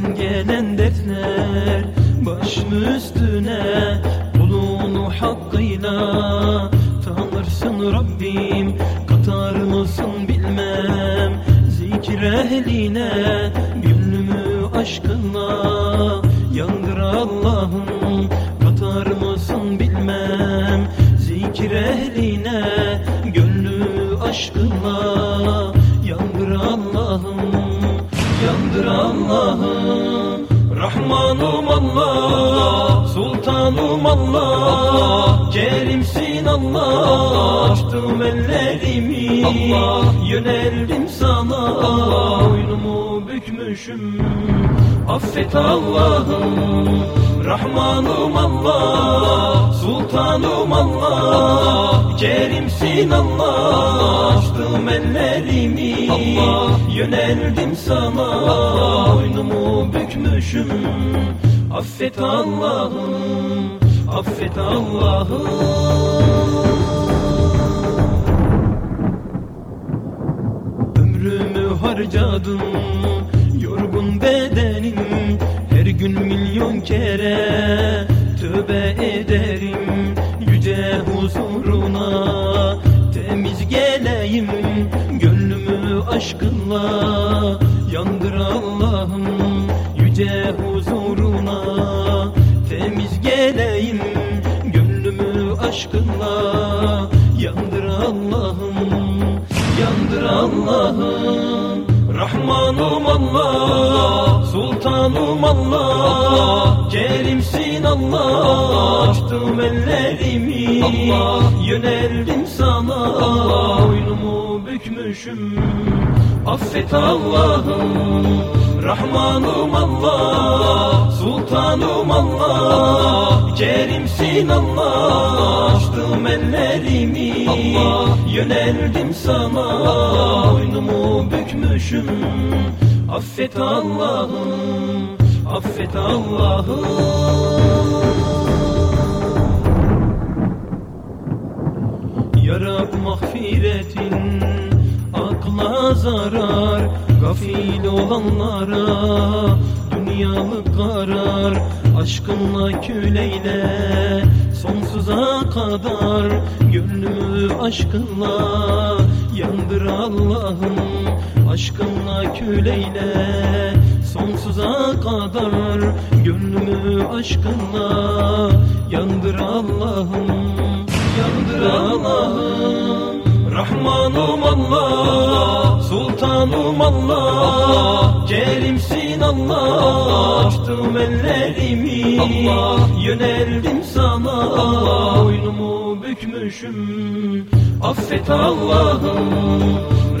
gelen dertler Başım üstüne kulunu hakkıyla. Tanırsın Rabbim katar mısın bilmem. Zikir ehline gönlümü aşkınla. Yandır Allah'ım katar mısın bilmem. Zikir ehline gönlü aşkınla. Yandır Allah'ım yandır Allah'ım Rahmanım Allah Sultanım Allah Kerimsin Allah. Açtım ellerimi Yöneldim sana. Boynumu bükmüşüm Affet Allah'ım Rahmanım Allah Sultanım Allah Kerimsin Allah Açtım ellerimi Yöneldim sana Boynumu bükmüşüm. Affet Allah'ım Affet Allah'ım Ömrümü harcadım kere Tövbe ederim Yüce huzuruna. Temiz geleyim Gönlümü aşkınla Yandır Allah'ım Yüce huzuruna. Temiz geleyim Gönlümü aşkınla Yandır Allah'ım Yandır Allah'ım. Rahmanım Allah Sultanım Allah Kerimsin Allah. Açtım ellerimi Yöneldim sana. Boynumu bükmüşüm Affet Allah'ım Rahmanım Allah Sultanım Allah Kerimsin Allah. Açtım ellerimi Yöneldim sana. Boynumu bükmüşüm Affet Allah'ım Affet Allah'ım. Yarak mağfiretin akla zarar Gafil olanlara dünyalık karar. Aşkınla küleyle sonsuza kadar. Gönlümü aşkınla yandır Allah'ım. Aşkınla küleyle sonsuza kadar. Gönlümü aşkınla yandır Allah'ım. Yandır Allah'ım Rahmanım Allah Sultanım Allah Kerimsin Allah Açtım ellerimi Yöneldim sana. Boynumu bükmüşüm Affet Allah'ım.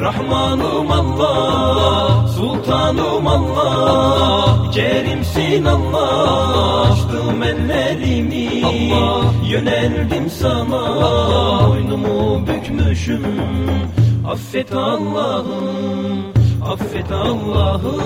Rahmanım Allah Sultanım Allah Kerimsin Allah Açtım ellerimi Yöneldim sana. Boynumu bükmüşüm Affet Allah'ım Affet Allah'ım